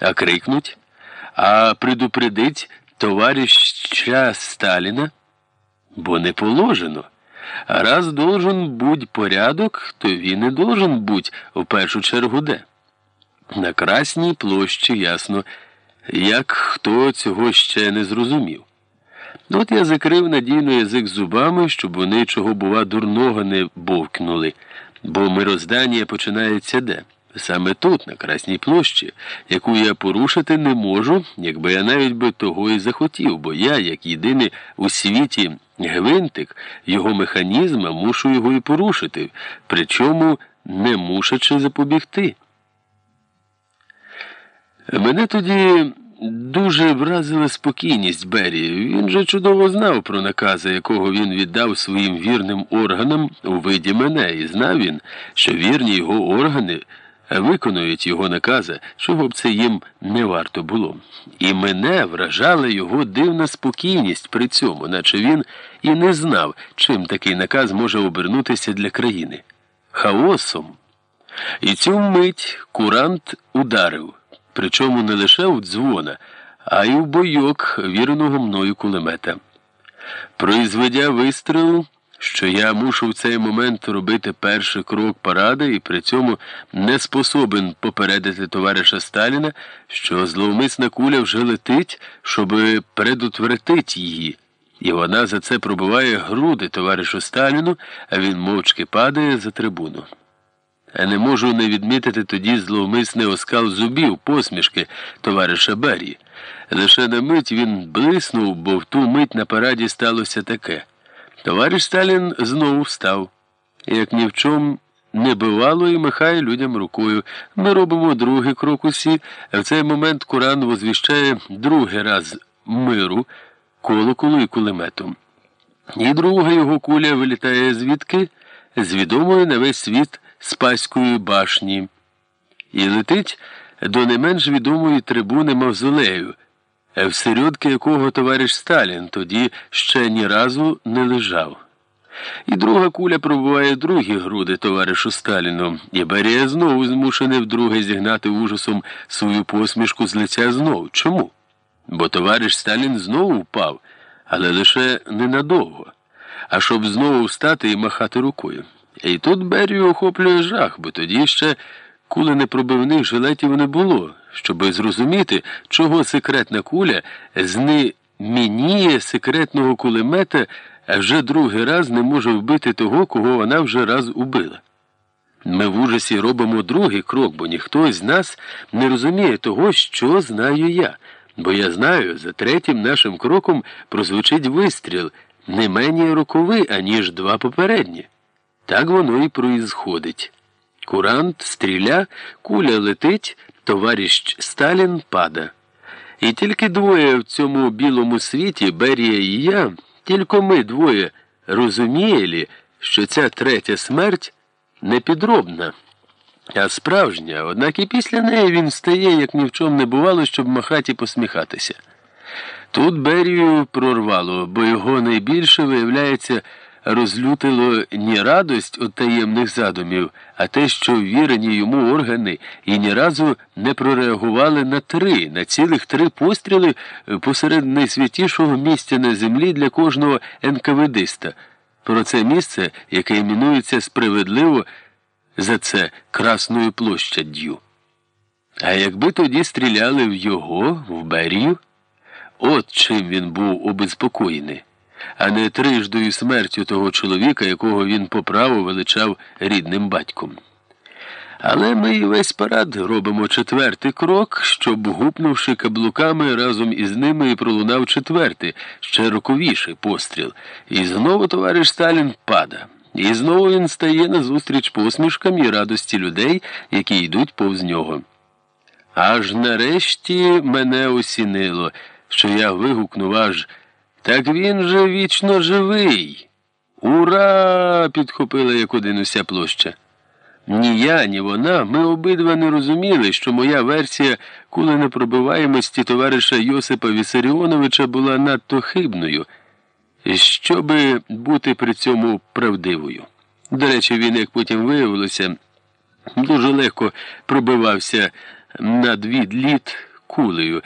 а крикнуть, а предупредить товарища Сталіна, бо не положено. Раз должен бути порядок, то він і должен бути в першу чергу де. На Красній площі ясно, як хто цього ще не зрозумів. От я закрив надійно язик зубами, щоб вони чого, бува, дурного не бовкнули, бо мироздання починається де? Саме тут, на Красній площі, яку я порушити не можу, якби я навіть би того і захотів, бо я, як єдиний у світі гвинтик, його механізма, мушу його і порушити, причому не мушачи запобігти. Мене тоді дуже вразила спокійність Берії. Він же чудово знав про накази, якого він віддав своїм вірним органам у виді мене, і знав він, що вірні його органи виконують його накази, чого б це їм не варто було. І мене вражала його дивна спокійність при цьому, наче він і не знав, чим такий наказ може обернутися для країни. Хаосом. І цю мить курант ударив причому не лише у дзвона, а й у бойок віреного мною кулемета. Произведя вистріл, що я мушу в цей момент робити перший крок паради і при цьому не способен попередити товариша Сталіна, що зловмисна куля вже летить, щоб предотвратить її. І вона за це пробиває груди товаришу Сталіну, а він мовчки падає за трибуну. А не можу не відмітити тоді зловмисний оскал зубів, посмішки товариша Берії. Лише на мить він блиснув, бо в ту мить на параді сталося таке. Товариш Сталін знову встав. Як ні в чому не бивало і махає людям рукою. Ми робимо другий крок усі, в цей момент Куран возвіщає другий раз миру, колоколу і кулеметом. І друга його куля вилітає звідки? З відомої на весь світ. Спаської башні і летить до не менш відомої трибуни Мавзолею, всередки якого товариш Сталін тоді ще ні разу не лежав. І друга куля пробуває другі груди товаришу Сталіну, і Берія знову змушений вдруге зігнати ужасом свою посмішку з лиця знов. Чому? Бо товариш Сталін знову впав, але лише ненадовго, а щоб знову встати і махати рукою. І тут Берію охоплює жах, бо тоді ще куленепробивних жилетів не було, щоби зрозуміти, чого секретна куля знемініє секретного кулемета, вже другий раз не може вбити того, кого вона вже раз убила. Ми в ужасі робимо другий крок, бо ніхто з нас не розуміє того, що знаю я, бо я знаю, за третім нашим кроком прозвучить вистріл не менше роковий, аніж два попередні. Так воно і проїзходить. Курант стріля, куля летить, товариш Сталін пада. І тільки двоє в цьому білому світі, Берія і я, тільки ми двоє розуміли, що ця третя смерть не підробна, а справжня, однак і після неї він стає, як ні в чому не бувало, щоб махати і посміхатися. Тут Берію прорвало, бо його найбільше виявляється розлютило ні радость від таємних задумів, а те, що ввірені йому органи і ні разу не прореагували на три, на цілих три постріли посеред найсвятішого місця на землі для кожного НКВДиста. Про це місце, яке іменується справедливо за це Красною площаддю. А якби тоді стріляли в його, в Берію, от чим він був обезпокоєний а не триждою смертю того чоловіка, якого він по праву величав рідним батьком. Але ми і весь парад робимо четвертий крок, щоб, гупнувши каблуками, разом із ними і пролунав четвертий, ще роковіший постріл. І знову товариш Сталін пада. І знову він стає назустріч посмішкам і радості людей, які йдуть повз нього. Аж нарешті мене осінило, що я вигукнув аж. Так він же вічно живий. Ура! підхопила як один уся площа. Ні я, ні вона, ми обидва не розуміли, що моя версія куленепробиваємості товариша Йосипа Вісаріоновича була надто хибною, щоби бути при цьому правдивою. До речі, він, як потім виявилося, дуже легко пробивався над відліт кулею.